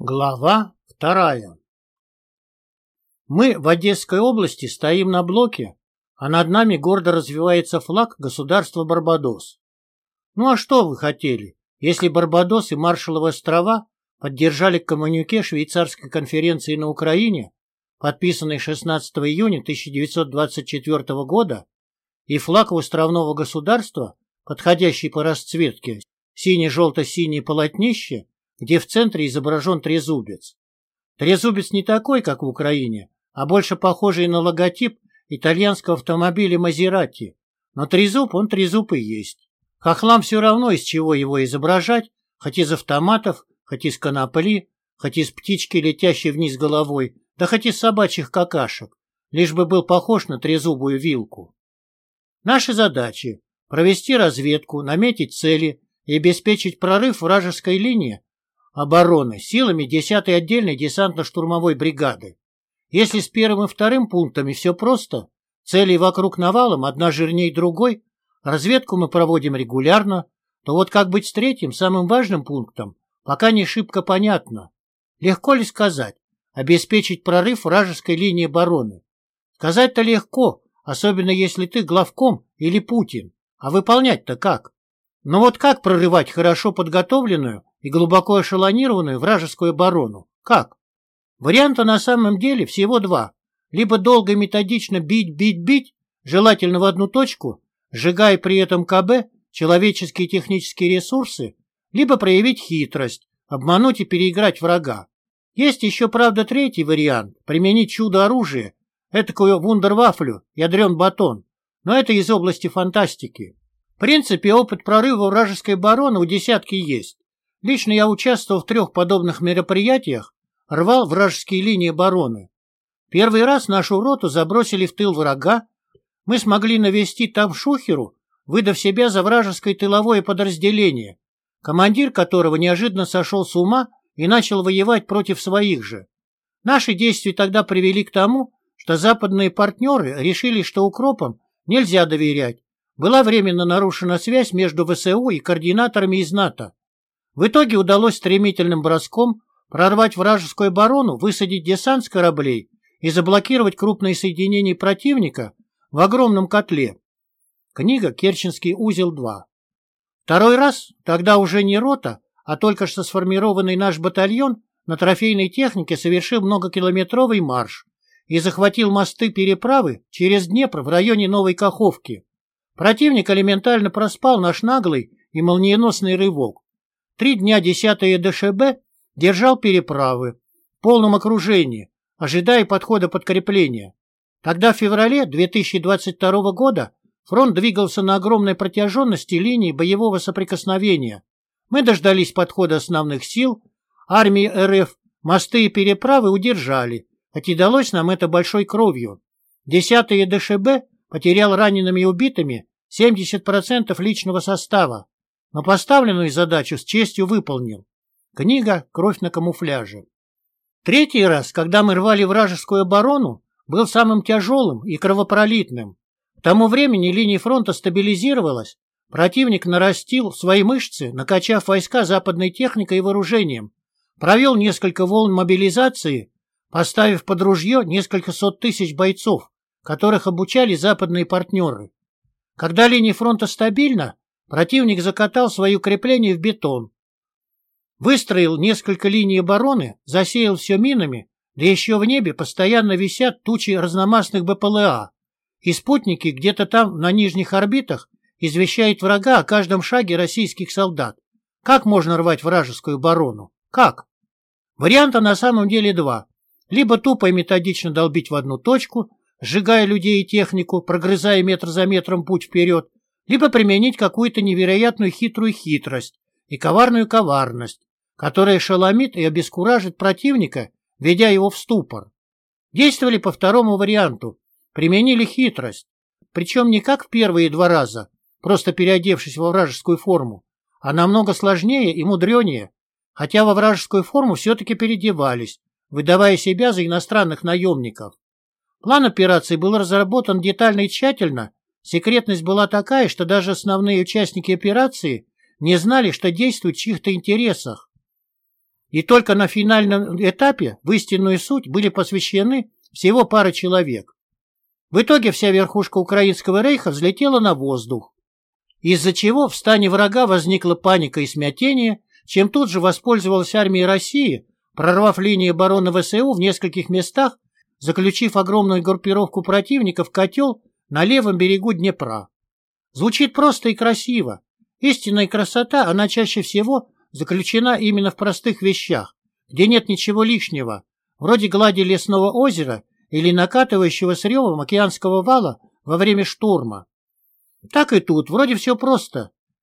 Глава вторая Мы в Одесской области стоим на блоке, а над нами гордо развивается флаг государства Барбадос. Ну а что вы хотели, если Барбадос и Маршалловы острова поддержали коммунике швейцарской конференции на Украине, подписанной 16 июня 1924 года, и флаг островного государства, подходящий по расцветке, сине-желто-синее полотнище, где в центре изображен трезубец. Трезубец не такой, как в Украине, а больше похожий на логотип итальянского автомобиля Мазерати. Но трезуб он трезуб и есть. Хохлам все равно, из чего его изображать, хоть из автоматов, хоть из конопли, хоть из птички, летящей вниз головой, да хоть из собачьих какашек, лишь бы был похож на трезубую вилку. Наши задачи – провести разведку, наметить цели и обеспечить прорыв вражеской линии обороны силами 10-й отдельной десантно-штурмовой бригады. Если с первым и вторым пунктами все просто, цели вокруг навалом, одна жирней другой, разведку мы проводим регулярно, то вот как быть с третьим, самым важным пунктом, пока не шибко понятно. Легко ли сказать? Обеспечить прорыв вражеской линии обороны. Сказать-то легко, особенно если ты главком или Путин. А выполнять-то как? Но вот как прорывать хорошо подготовленную и глубоко эшелонированную вражескую оборону. Как? Варианта на самом деле всего два. Либо долго и методично бить, бить, бить, желательно в одну точку, сжигая при этом КБ, человеческие и технические ресурсы, либо проявить хитрость, обмануть и переиграть врага. Есть еще, правда, третий вариант – применить чудо-оружие, этакую вундервафлю, ядрен батон, но это из области фантастики. В принципе, опыт прорыва вражеской обороны у десятки есть. Лично я участвовал в трех подобных мероприятиях, рвал вражеские линии обороны. Первый раз нашу роту забросили в тыл врага, мы смогли навести там шухеру, выдав себя за вражеское тыловое подразделение, командир которого неожиданно сошел с ума и начал воевать против своих же. Наши действия тогда привели к тому, что западные партнеры решили, что укропам нельзя доверять. Была временно нарушена связь между ВСУ и координаторами из НАТО. В итоге удалось стремительным броском прорвать вражескую оборону, высадить десант с кораблей и заблокировать крупные соединения противника в огромном котле. Книга «Керченский узел-2». Второй раз, тогда уже не рота, а только что сформированный наш батальон на трофейной технике совершил многокилометровый марш и захватил мосты переправы через Днепр в районе Новой Каховки. Противник элементально проспал наш наглый и молниеносный рывок. Три дня 10-е ДШБ держал переправы в полном окружении, ожидая подхода подкрепления. Тогда в феврале 2022 года фронт двигался на огромной протяженности линии боевого соприкосновения. Мы дождались подхода основных сил, армии РФ мосты и переправы удержали, хоть и далось нам это большой кровью. 10-е ДШБ потерял ранеными и убитыми 70% личного состава но поставленную задачу с честью выполнил. Книга «Кровь на камуфляже». Третий раз, когда мы рвали вражескую оборону, был самым тяжелым и кровопролитным. К тому времени линия фронта стабилизировалась, противник нарастил свои мышцы, накачав войска западной техникой и вооружением, провел несколько волн мобилизации, поставив под ружье несколько сот тысяч бойцов, которых обучали западные партнеры. Когда линия фронта стабильна, Противник закатал свои укрепления в бетон. Выстроил несколько линий обороны, засеял все минами, да еще в небе постоянно висят тучи разномастных БПЛА. И спутники где-то там на нижних орбитах извещают врага о каждом шаге российских солдат. Как можно рвать вражескую оборону? Как? Варианта на самом деле два. Либо тупо и методично долбить в одну точку, сжигая людей и технику, прогрызая метр за метром путь вперед, либо применить какую-то невероятную хитрую хитрость и коварную коварность, которая шеломит и обескуражит противника, ведя его в ступор. Действовали по второму варианту, применили хитрость, причем не как в первые два раза, просто переодевшись во вражескую форму, а намного сложнее и мудренее, хотя во вражескую форму все-таки переодевались, выдавая себя за иностранных наемников. План операции был разработан детально и тщательно Секретность была такая, что даже основные участники операции не знали, что действуют в чьих-то интересах. и только на финальном этапе в истинную суть были посвящены всего пара человек. В итоге вся верхушка украинского рейха взлетела на воздух, из-за чего в стане врага возникла паника и смятение, чем тут же воспользовалась армия России, прорвав линии обороны ВСУ в нескольких местах, заключив огромную группировку противников в котел на левом берегу Днепра. Звучит просто и красиво. Истинная красота, она чаще всего заключена именно в простых вещах, где нет ничего лишнего, вроде глади лесного озера или накатывающего с ревом океанского вала во время штурма. Так и тут, вроде все просто.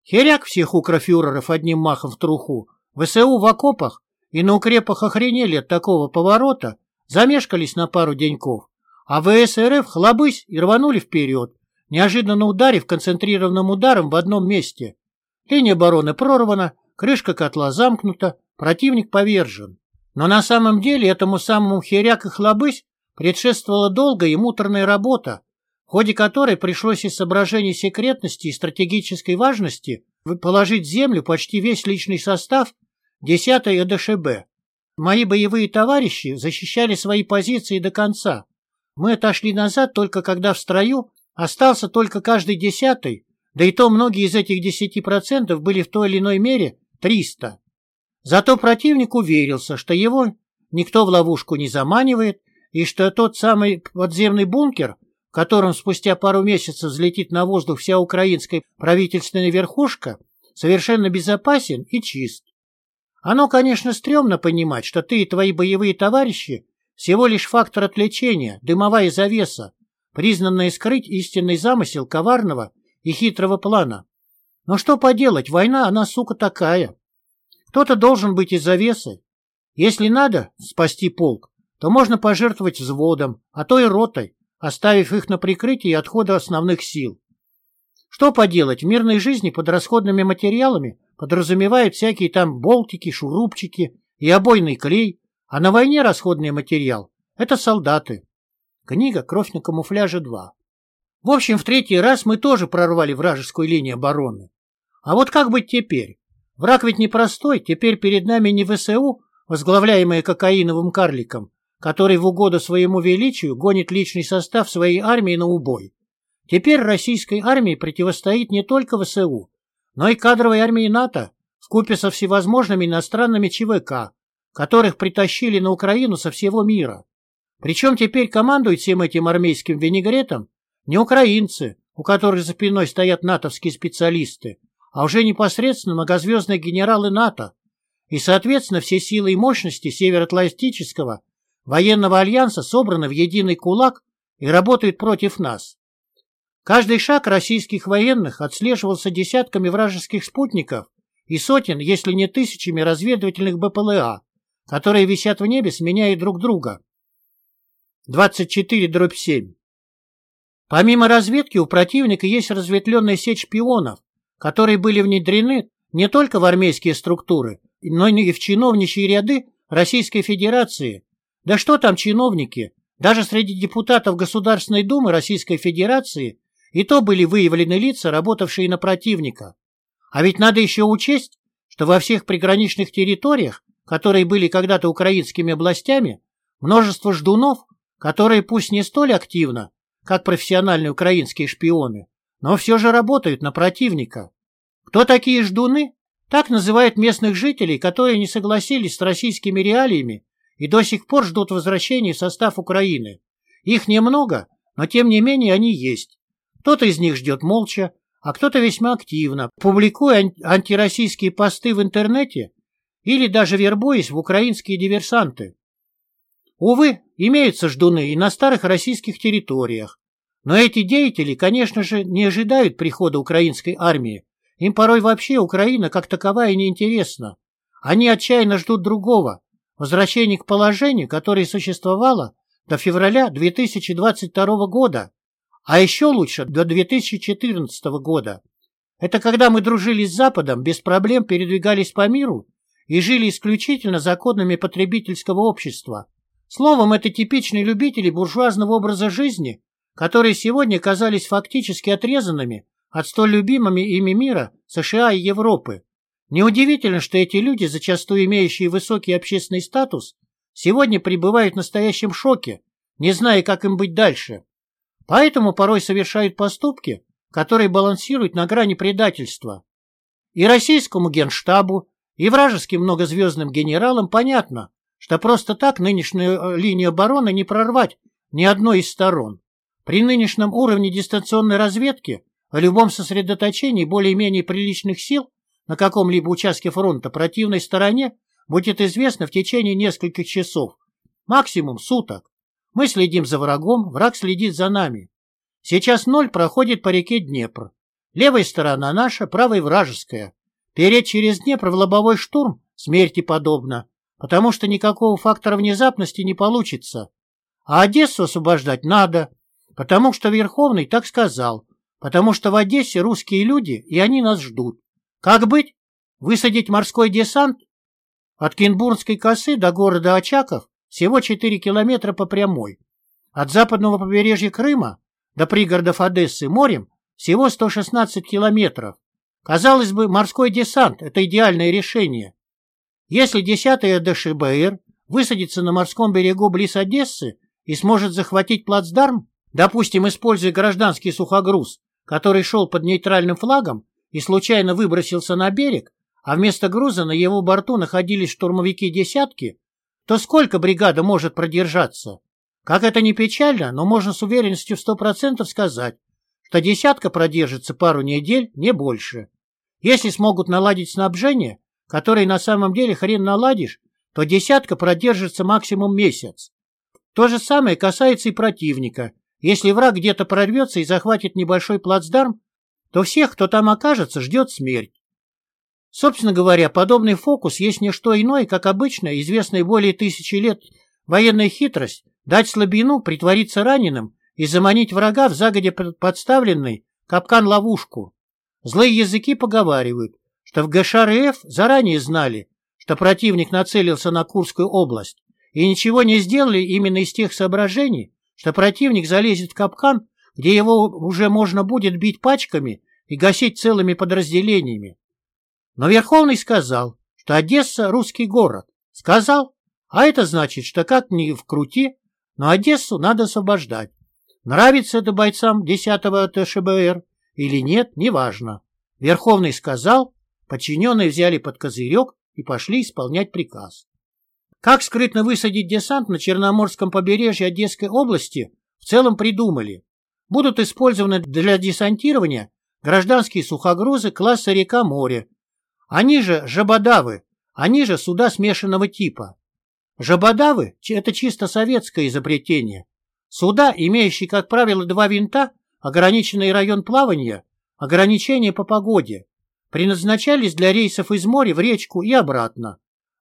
Херяк всех укрофюреров одним махом в труху, ВСУ в окопах и на укрепах охренели от такого поворота, замешкались на пару деньков, а ВСРФ хлобысь и рванули вперед, неожиданно ударив концентрированным ударом в одном месте. Линия обороны прорвана, крышка котла замкнута, противник повержен. Но на самом деле этому самому херяк и хлобысь предшествовала долгая и муторная работа, в ходе которой пришлось из соображений секретности и стратегической важности положить в землю почти весь личный состав 10-й ЭДШБ. Мои боевые товарищи защищали свои позиции до конца. Мы отошли назад только когда в строю остался только каждый десятый, да и то многие из этих 10% были в той или иной мере 300. Зато противник уверился, что его никто в ловушку не заманивает, и что тот самый подземный бункер, в котором спустя пару месяцев взлетит на воздух вся украинская правительственная верхушка, совершенно безопасен и чист. Оно, конечно, стрёмно понимать, что ты и твои боевые товарищи всего лишь фактор отвлечения, дымовая завеса, признанная скрыть истинный замысел коварного и хитрого плана. Но что поделать, война, она, сука, такая. Кто-то должен быть из завесы. Если надо спасти полк, то можно пожертвовать взводом, а то и ротой, оставив их на прикрытии отхода основных сил. Что поделать, в мирной жизни под расходными материалами подразумевают всякие там болтики, шурупчики и обойный клей, а на войне расходный материал – это солдаты. Книга «Кровь на камуфляже 2». В общем, в третий раз мы тоже прорвали вражескую линию обороны. А вот как быть теперь? Враг ведь непростой, теперь перед нами не ВСУ, возглавляемая кокаиновым карликом, который в угоду своему величию гонит личный состав своей армии на убой. Теперь российской армии противостоит не только ВСУ, но и кадровой армии НАТО, вкупе со всевозможными иностранными ЧВК, которых притащили на Украину со всего мира. Причем теперь командуют всем этим армейским винегретом не украинцы, у которых за спиной стоят натовские специалисты, а уже непосредственно многозвездные генералы НАТО, и, соответственно, все силы и мощности Североатлантического военного альянса собраны в единый кулак и работают против нас. Каждый шаг российских военных отслеживался десятками вражеских спутников и сотен, если не тысячами разведывательных БПЛА, которые висят в небе, сменяя друг друга. 24 дробь 7. Помимо разведки у противника есть разветвленная сеть шпионов, которые были внедрены не только в армейские структуры, но и в чиновничьи ряды Российской Федерации. Да что там чиновники? Даже среди депутатов Государственной Думы Российской Федерации и то были выявлены лица, работавшие на противника. А ведь надо еще учесть, что во всех приграничных территориях, которые были когда-то украинскими областями, множество ждунов, которые пусть не столь активно, как профессиональные украинские шпионы, но все же работают на противника. Кто такие ждуны? Так называют местных жителей, которые не согласились с российскими реалиями и до сих пор ждут возвращения в состав Украины. Их немного, но тем не менее они есть. Кто-то из них ждет молча, а кто-то весьма активно, публикуя антироссийские посты в интернете или даже вербуясь в украинские диверсанты. Увы, имеются ждуны и на старых российских территориях, но эти деятели, конечно же, не ожидают прихода украинской армии. Им порой вообще Украина как таковая неинтересна. Они отчаянно ждут другого – возвращения к положению, которое существовало до февраля 2022 года, а еще лучше до 2014 года. Это когда мы дружили с Западом, без проблем передвигались по миру и жили исключительно законами потребительского общества. Словом, это типичные любители буржуазного образа жизни, которые сегодня казались фактически отрезанными от столь любимыми ими мира США и Европы. Неудивительно, что эти люди, зачастую имеющие высокий общественный статус, сегодня пребывают в настоящем шоке, не зная, как им быть дальше. Поэтому порой совершают поступки, которые балансируют на грани предательства. И российскому генштабу, и вражеским многозвездным генералам понятно, что просто так нынешнюю э, линию обороны не прорвать ни одной из сторон. При нынешнем уровне дистанционной разведки о любом сосредоточении более-менее приличных сил на каком-либо участке фронта противной стороне будет известно в течение нескольких часов, максимум суток. Мы следим за врагом, враг следит за нами. Сейчас ноль проходит по реке Днепр. Левая сторона наша, правая вражеская. Переть через Днепр в лобовой штурм смерти подобно, потому что никакого фактора внезапности не получится. А Одессу освобождать надо, потому что Верховный так сказал, потому что в Одессе русские люди, и они нас ждут. Как быть? Высадить морской десант? От Кенбурнской косы до города Очаков всего 4 километра по прямой. От западного побережья Крыма до пригородов Одессы морем всего 116 километров. Казалось бы, морской десант – это идеальное решение. Если 10-я ДШБР высадится на морском берегу близ Одессы и сможет захватить плацдарм, допустим, используя гражданский сухогруз, который шел под нейтральным флагом, и случайно выбросился на берег, а вместо груза на его борту находились штурмовики десятки, то сколько бригада может продержаться? Как это не печально, но можно с уверенностью в сто процентов сказать, что десятка продержится пару недель, не больше. Если смогут наладить снабжение, которое на самом деле хрен наладишь, то десятка продержится максимум месяц. То же самое касается и противника. Если враг где-то прорвется и захватит небольшой плацдарм, то всех, кто там окажется, ждет смерть. Собственно говоря, подобный фокус есть не что иное, как обычно известная более тысячи лет военная хитрость дать слабину, притвориться раненым и заманить врага в загодя подставленный капкан-ловушку. Злые языки поговаривают, что в ГШРФ заранее знали, что противник нацелился на Курскую область, и ничего не сделали именно из тех соображений, что противник залезет в капкан, где его уже можно будет бить пачками и гасить целыми подразделениями. Но Верховный сказал, что Одесса — русский город. Сказал, а это значит, что как ни вкрути, но Одессу надо освобождать. Нравится это бойцам 10-го ТШБР или нет, неважно. Верховный сказал, подчиненные взяли под козырек и пошли исполнять приказ. Как скрытно высадить десант на Черноморском побережье Одесской области, в целом придумали. Будут использованы для десантирования гражданские сухогрузы класса река-море. Они же жабодавы, они же суда смешанного типа. Жабодавы – это чисто советское изобретение. Суда, имеющие, как правило, два винта, ограниченный район плавания, ограничения по погоде, предназначались для рейсов из моря в речку и обратно.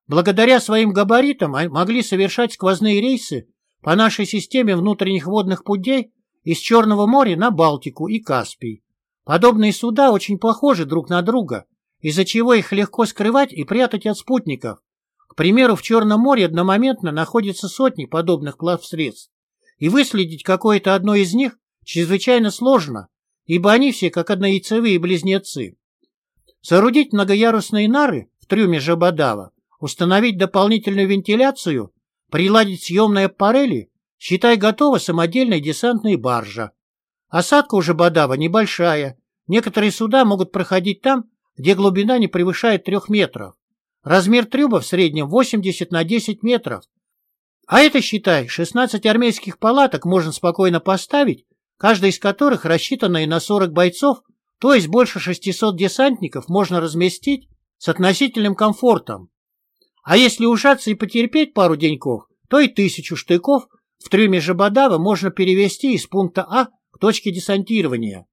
Благодаря своим габаритам могли совершать сквозные рейсы по нашей системе внутренних водных путей из Черного моря на Балтику и Каспий. Подобные суда очень похожи друг на друга, из-за чего их легко скрывать и прятать от спутников. К примеру, в Черном море одномоментно находятся сотни подобных плавсредств, и выследить какое-то одно из них чрезвычайно сложно, ибо они все как однояйцевые близнецы. Соорудить многоярусные нары в трюме Жабодава, установить дополнительную вентиляцию, приладить съемные аппарели Считай, готова самодельная десантная баржа. Осадка у Жабодава небольшая. Некоторые суда могут проходить там, где глубина не превышает трех метров. Размер трюба в среднем 80 на 10 метров. А это, считай, 16 армейских палаток можно спокойно поставить, каждая из которых, рассчитанная на 40 бойцов, то есть больше 600 десантников, можно разместить с относительным комфортом. А если ужаться и потерпеть пару деньков, то и тысячу штыков в трюме Жабодава можно перевести из пункта А к точке десантирования.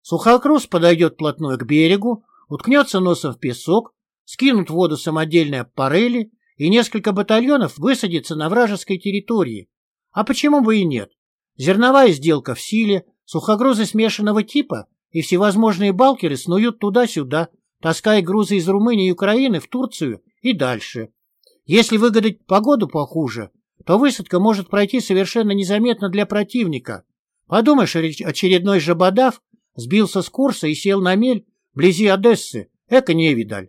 Сухокрус подойдет вплотную к берегу, уткнется носом в песок, скинут в воду самодельные аппарели, и несколько батальонов высадится на вражеской территории. А почему бы и нет? Зерновая сделка в силе, сухогрузы смешанного типа и всевозможные балкеры снуют туда-сюда, таская грузы из Румынии и Украины в Турцию и дальше. Если выгадать погоду похуже, то высадка может пройти совершенно незаметно для противника. Подумаешь, очередной жабодав сбился с курса и сел на мель вблизи Одессы. Эко невидаль.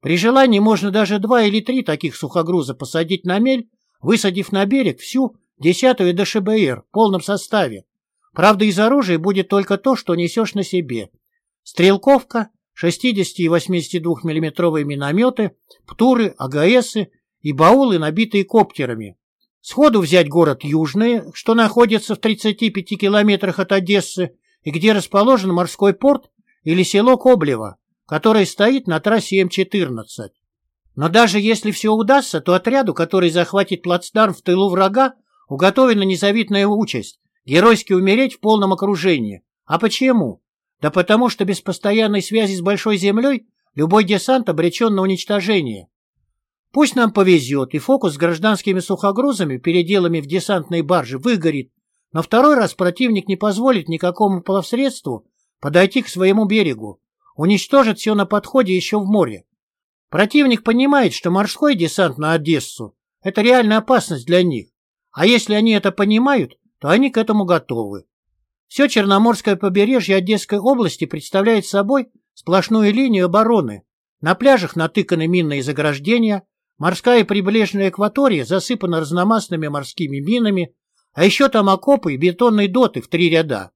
При желании можно даже два или три таких сухогруза посадить на мель, высадив на берег всю десятую ДШБР в полном составе. Правда, из оружия будет только то, что несешь на себе. Стрелковка, 60 и 82 миллиметровые минометы, птуры, АГСы и баулы, набитые коптерами. Сходу взять город Южный, что находится в 35 километрах от Одессы и где расположен морской порт или село Коблево, которое стоит на трассе М-14. Но даже если все удастся, то отряду, который захватит плацдарм в тылу врага, уготовена незавидная участь – геройски умереть в полном окружении. А почему? Да потому что без постоянной связи с Большой Землей любой десант обречен на уничтожение. Пусть нам повезет, и фокус с гражданскими сухогрузами, переделами в десантные баржи, выгорит, но второй раз противник не позволит никакому плавсредству подойти к своему берегу, уничтожит все на подходе еще в море. Противник понимает, что морской десант на Одессу – это реальная опасность для них, а если они это понимают, то они к этому готовы. Все Черноморское побережье Одесской области представляет собой сплошную линию обороны. На пляжах натыканы минные заграждения, Морская прибрежная акватория засыпана разномастными морскими минами, а еще там окопы и бетонные доты в три ряда.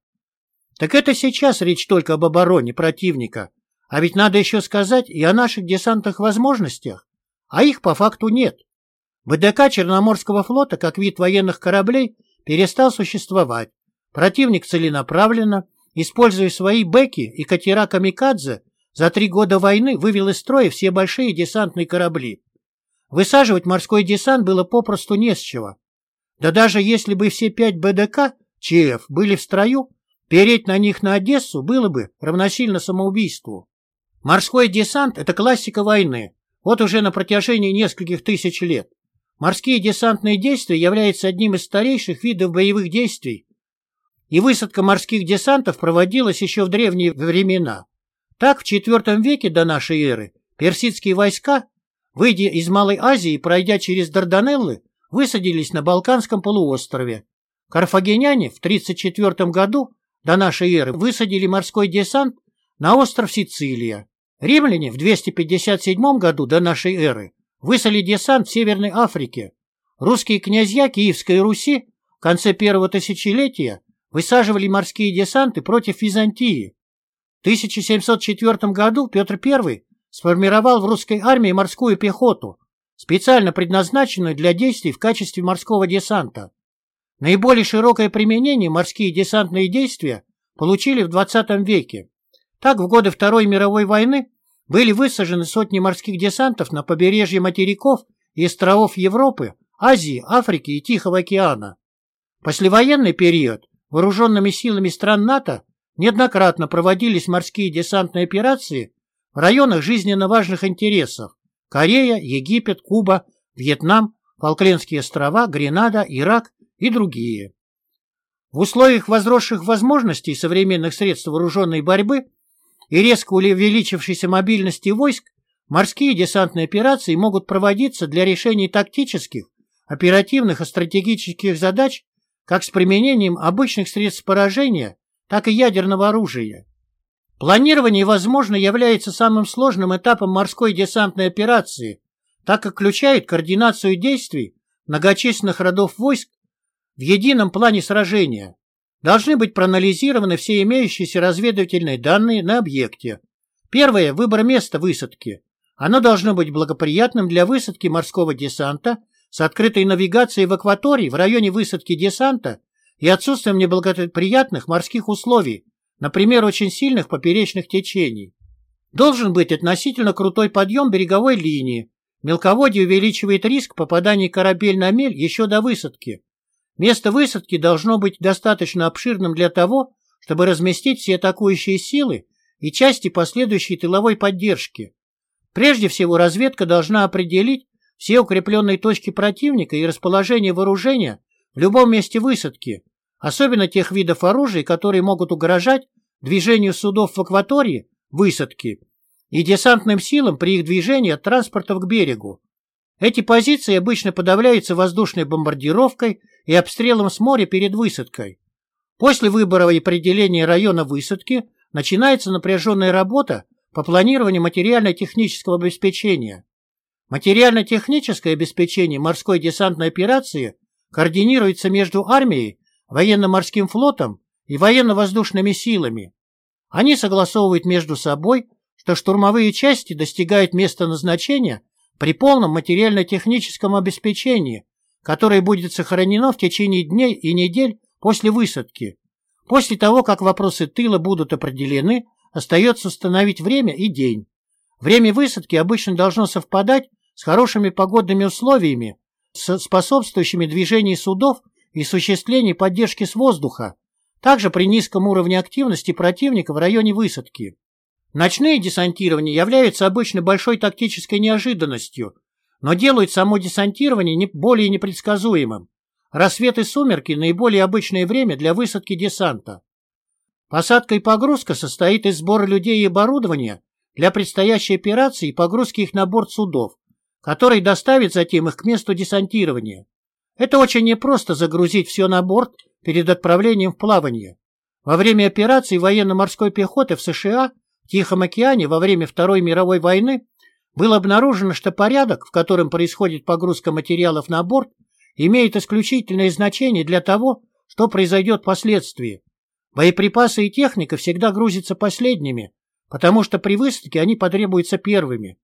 Так это сейчас речь только об обороне противника, а ведь надо еще сказать и о наших десантных возможностях, а их по факту нет. БДК Черноморского флота как вид военных кораблей перестал существовать. Противник целенаправленно, используя свои бэки и катера «Камикадзе», за три года войны вывел из строя все большие десантные корабли. Высаживать морской десант было попросту не с чего. Да даже если бы все пять БДК ЧФ были в строю, переть на них на Одессу было бы равносильно самоубийству. Морской десант – это классика войны, вот уже на протяжении нескольких тысяч лет. Морские десантные действия являются одним из старейших видов боевых действий, и высадка морских десантов проводилась еще в древние времена. Так, в IV веке до нашей эры персидские войска Выйдя из Малой Азии и пройдя через Дарданеллы, высадились на Балканском полуострове. Карфагеняне в 34 году до нашей эры высадили морской десант на остров Сицилия. Римляне в 257 году до нашей эры высадили десант в Северной Африке. Русские князья Киевской Руси в конце первого тысячелетия высаживали морские десанты против Византии. В 1704 году Петр I сформировал в русской армии морскую пехоту, специально предназначенную для действий в качестве морского десанта. Наиболее широкое применение морские десантные действия получили в 20 веке. Так, в годы Второй мировой войны были высажены сотни морских десантов на побережье материков и островов Европы, Азии, Африки и Тихого океана. Послевоенный период вооруженными силами стран НАТО неоднократно проводились морские десантные операции в районах жизненно важных интересов – Корея, Египет, Куба, Вьетнам, Фолклендские острова, Гренада, Ирак и другие. В условиях возросших возможностей современных средств вооруженной борьбы и резко увеличившейся мобильности войск морские десантные операции могут проводиться для решения тактических, оперативных и стратегических задач как с применением обычных средств поражения, так и ядерного оружия. Планирование, возможно, является самым сложным этапом морской десантной операции, так как включает координацию действий многочисленных родов войск в едином плане сражения. Должны быть проанализированы все имеющиеся разведывательные данные на объекте. Первое – выбор места высадки. Оно должно быть благоприятным для высадки морского десанта с открытой навигацией в акватории в районе высадки десанта и отсутствием неблагоприятных морских условий, например, очень сильных поперечных течений. Должен быть относительно крутой подъем береговой линии. Мелководье увеличивает риск попадания корабель на мель еще до высадки. Место высадки должно быть достаточно обширным для того, чтобы разместить все атакующие силы и части последующей тыловой поддержки. Прежде всего, разведка должна определить все укрепленные точки противника и расположение вооружения в любом месте высадки, особенно тех видов оружия, которые могут угрожать движению судов в акватории, высадки, и десантным силам при их движении от транспорта к берегу. Эти позиции обычно подавляются воздушной бомбардировкой и обстрелом с моря перед высадкой. После выбора и определения района высадки начинается напряженная работа по планированию материально-технического обеспечения. Материально-техническое обеспечение морской десантной операции координируется между армией, военно-морским флотом и военно-воздушными силами. Они согласовывают между собой, что штурмовые части достигают места назначения при полном материально-техническом обеспечении, которое будет сохранено в течение дней и недель после высадки. После того, как вопросы тыла будут определены, остается установить время и день. Время высадки обычно должно совпадать с хорошими погодными условиями, с способствующими движению судов и осуществлению поддержки с воздуха, также при низком уровне активности противника в районе высадки. Ночные десантирования являются обычно большой тактической неожиданностью, но делают само десантирование не более непредсказуемым. Рассвет и сумерки – наиболее обычное время для высадки десанта. Посадка и погрузка состоит из сбора людей и оборудования для предстоящей операции и погрузки их на борт судов, который доставит затем их к месту десантирования. Это очень непросто загрузить все на борт перед отправлением в плавание. Во время операций военно-морской пехоты в США в Тихом океане во время Второй мировой войны было обнаружено, что порядок, в котором происходит погрузка материалов на борт, имеет исключительное значение для того, что произойдет впоследствии. Боеприпасы и техника всегда грузятся последними, потому что при высадке они потребуются первыми.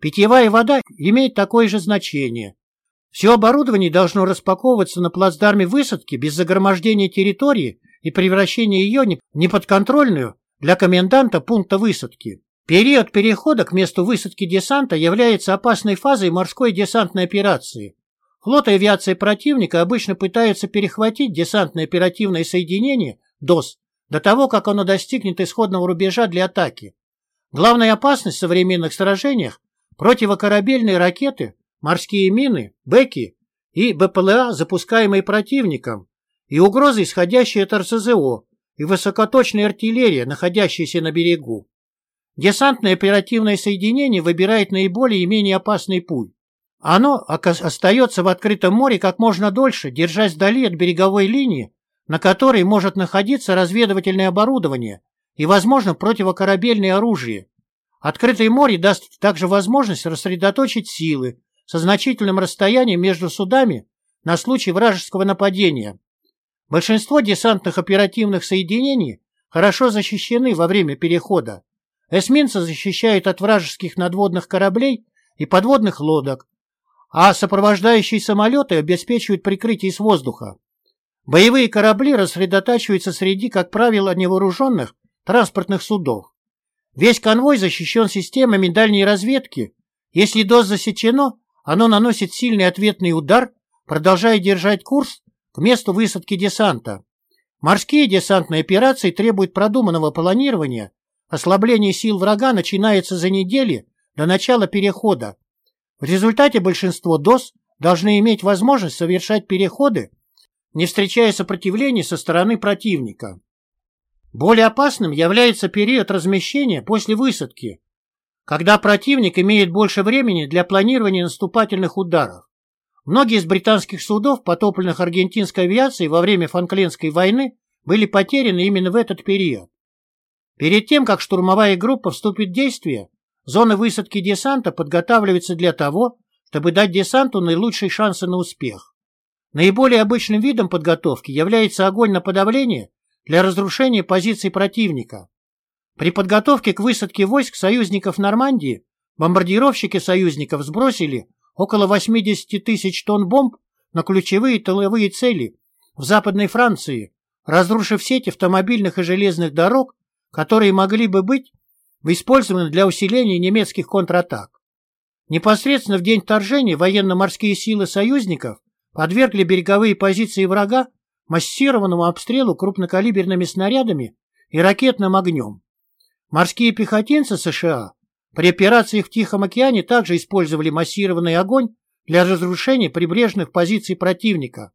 Питьевая вода имеет такое же значение. Все оборудование должно распаковываться на плацдарме высадки без загромождения территории и превращения ее в неподконтрольную для коменданта пункта высадки. Период перехода к месту высадки десанта является опасной фазой морской десантной операции. Флот и авиация противника обычно пытаются перехватить десантное оперативное соединение ДОС до того, как оно достигнет исходного рубежа для атаки. Главная опасность в современных сражениях – противокорабельные ракеты, морские мины, БЭКи и БПЛА, запускаемые противником, и угрозы, исходящие от РСЗО, и высокоточная артиллерия, находящаяся на берегу. Десантное оперативное соединение выбирает наиболее и менее опасный путь. Оно остается в открытом море как можно дольше, держась вдали от береговой линии, на которой может находиться разведывательное оборудование и, возможно, противокорабельное оружие. Открытое море даст также возможность рассредоточить силы со значительным расстоянием между судами на случай вражеского нападения. Большинство десантных оперативных соединений хорошо защищены во время перехода. Эсминцы защищают от вражеских надводных кораблей и подводных лодок, а сопровождающие самолеты обеспечивают прикрытие с воздуха. Боевые корабли рассредотачиваются среди, как правило, невооруженных транспортных судов. Весь конвой защищен системами дальней разведки. Если ДОС засечено, оно наносит сильный ответный удар, продолжая держать курс к месту высадки десанта. Морские десантные операции требуют продуманного планирования. Ослабление сил врага начинается за недели до начала перехода. В результате большинство ДОС должны иметь возможность совершать переходы, не встречая сопротивления со стороны противника. Более опасным является период размещения после высадки, когда противник имеет больше времени для планирования наступательных ударов. Многие из британских судов, потопленных аргентинской авиацией во время Фанклендской войны, были потеряны именно в этот период. Перед тем, как штурмовая группа вступит в действие, зона высадки десанта подготавливается для того, чтобы дать десанту наилучшие шансы на успех. Наиболее обычным видом подготовки является огонь на подавление для разрушения позиций противника. При подготовке к высадке войск союзников Нормандии бомбардировщики союзников сбросили около 80 тысяч тонн бомб на ключевые тыловые цели в Западной Франции, разрушив сеть автомобильных и железных дорог, которые могли бы быть использованы для усиления немецких контратак. Непосредственно в день вторжения военно-морские силы союзников подвергли береговые позиции врага массированному обстрелу крупнокалиберными снарядами и ракетным огнем. Морские пехотинцы США при операциях в Тихом океане также использовали массированный огонь для разрушения прибрежных позиций противника.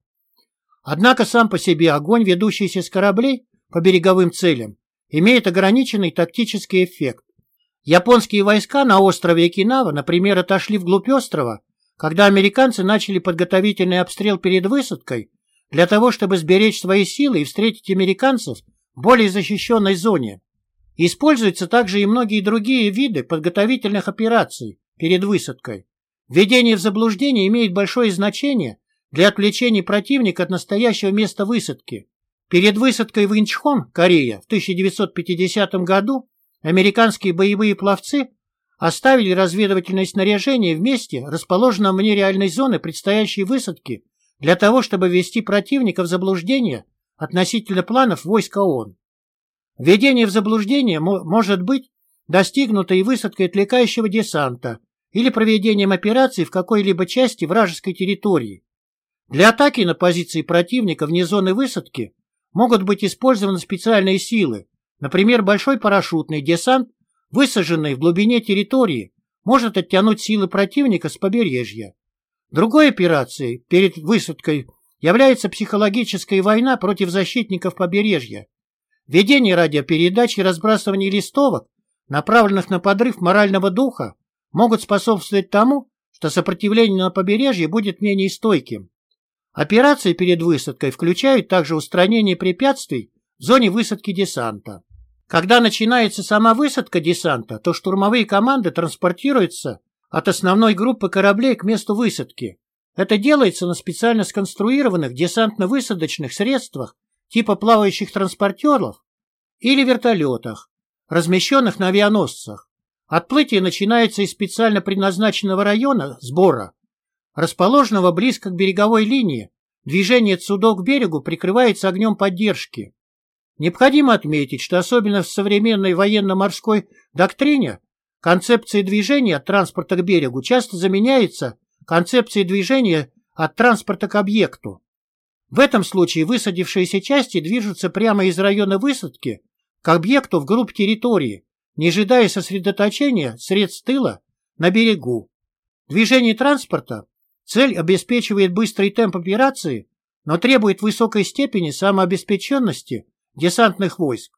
Однако сам по себе огонь, ведущийся с кораблей по береговым целям, имеет ограниченный тактический эффект. Японские войска на острове Окинава, например, отошли вглубь острова, когда американцы начали подготовительный обстрел перед высадкой для того, чтобы сберечь свои силы и встретить американцев в более защищенной зоне. Используются также и многие другие виды подготовительных операций перед высадкой. Введение в заблуждение имеет большое значение для отвлечения противника от настоящего места высадки. Перед высадкой в Инчхон, Корея, в 1950 году американские боевые пловцы оставили разведывательное снаряжение в месте, расположенном вне реальной зоны предстоящей высадки, для того, чтобы ввести противника в заблуждение относительно планов войск ООН. Введение в заблуждение может быть достигнуто и высадкой отвлекающего десанта или проведением операций в какой-либо части вражеской территории. Для атаки на позиции противника вне зоны высадки могут быть использованы специальные силы, например, большой парашютный десант, высаженный в глубине территории, может оттянуть силы противника с побережья. Другой операцией перед высадкой является психологическая война против защитников побережья. Ведение радиопередач и разбрасывание листовок, направленных на подрыв морального духа, могут способствовать тому, что сопротивление на побережье будет менее стойким. Операции перед высадкой включают также устранение препятствий в зоне высадки десанта. Когда начинается сама высадка десанта, то штурмовые команды транспортируются от основной группы кораблей к месту высадки. Это делается на специально сконструированных десантно-высадочных средствах типа плавающих транспортеров или вертолетах, размещенных на авианосцах. Отплытие начинается из специально предназначенного района сбора, расположенного близко к береговой линии. Движение судов к берегу прикрывается огнем поддержки. Необходимо отметить, что особенно в современной военно-морской доктрине концепция движения от транспорта к берегу часто заменяется концепцией движения от транспорта к объекту. В этом случае высадившиеся части движутся прямо из района высадки к объекту вглубь территории, не ожидая сосредоточения средств тыла на берегу. Движение транспорта цель обеспечивает быстрый темп операции, но требует высокой степени самообеспеченности десантных войск.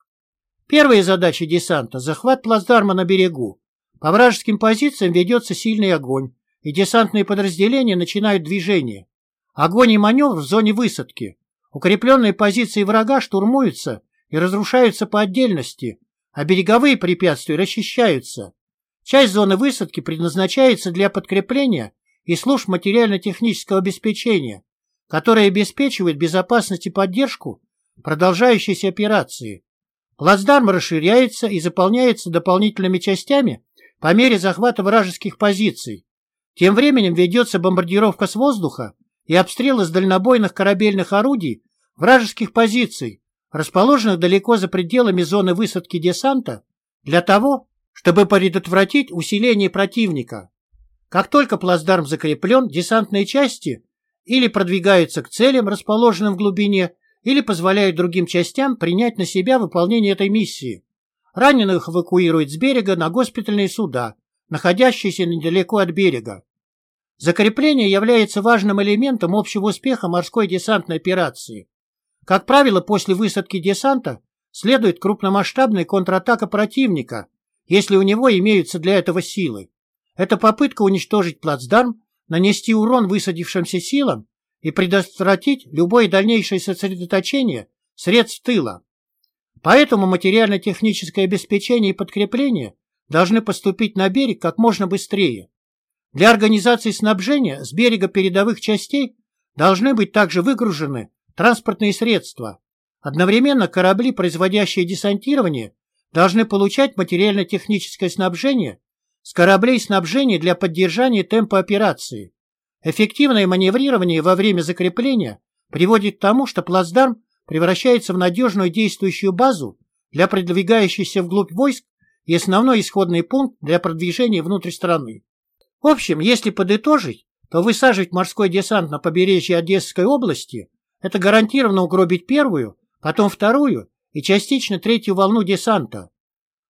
Первая задача десанта – захват плацдарма на берегу. По вражеским позициям ведется сильный огонь, и десантные подразделения начинают движение. Огонь и маневр в зоне высадки. Укрепленные позиции врага штурмуются и разрушаются по отдельности, а береговые препятствия расчищаются. Часть зоны высадки предназначается для подкрепления и служб материально-технического обеспечения, которые обеспечивают безопасность и поддержку продолжающейся операции. Плацдарм расширяется и заполняется дополнительными частями по мере захвата вражеских позиций. Тем временем ведется бомбардировка с воздуха и обстрел из дальнобойных корабельных орудий вражеских позиций, расположенных далеко за пределами зоны высадки десанта, для того, чтобы предотвратить усиление противника. Как только плацдарм закреплен, десантные части или продвигаются к целям, расположенным в глубине, или позволяют другим частям принять на себя выполнение этой миссии. Раненых эвакуируют с берега на госпитальные суда, находящиеся недалеко от берега. Закрепление является важным элементом общего успеха морской десантной операции. Как правило, после высадки десанта следует крупномасштабная контратака противника, если у него имеются для этого силы. Это попытка уничтожить плацдарм, нанести урон высадившимся силам и предотвратить любое дальнейшее сосредоточение средств тыла. Поэтому материально-техническое обеспечение и подкрепление должны поступить на берег как можно быстрее. Для организации снабжения с берега передовых частей должны быть также выгружены транспортные средства. Одновременно корабли, производящие десантирование, должны получать материально-техническое снабжение с кораблей снабжения для поддержания темпа операции. Эффективное маневрирование во время закрепления приводит к тому, что плацдарм превращается в надежную действующую базу для продвигающихся вглубь войск и основной исходный пункт для продвижения внутрь страны. В общем, если подытожить, то высаживать морской десант на побережье Одесской области – это гарантированно угробить первую, потом вторую и частично третью волну десанта.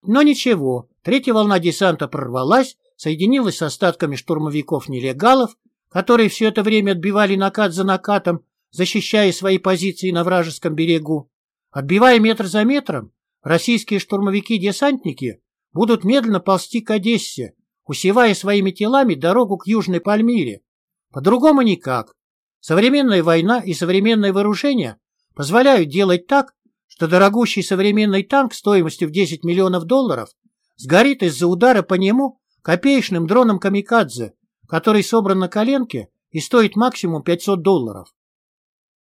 Но ничего, третья волна десанта прорвалась, соединилась с остатками штурмовиков-нелегалов, которые все это время отбивали накат за накатом, защищая свои позиции на вражеском берегу. Отбивая метр за метром, российские штурмовики-десантники будут медленно ползти к Одессе, усевая своими телами дорогу к Южной Пальмире. По-другому никак. Современная война и современное вооружение позволяют делать так, что дорогущий современный танк стоимостью в 10 миллионов долларов сгорит из-за удара по нему копеечным дроном «Камикадзе», который собран на коленке и стоит максимум 500 долларов.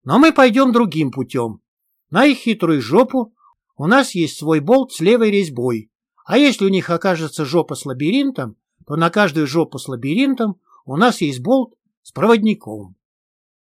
Но мы пойдем другим путем. На их хитрую жопу у нас есть свой болт с левой резьбой, а если у них окажется жопа с лабиринтом, то на каждую жопу с лабиринтом у нас есть болт с проводником.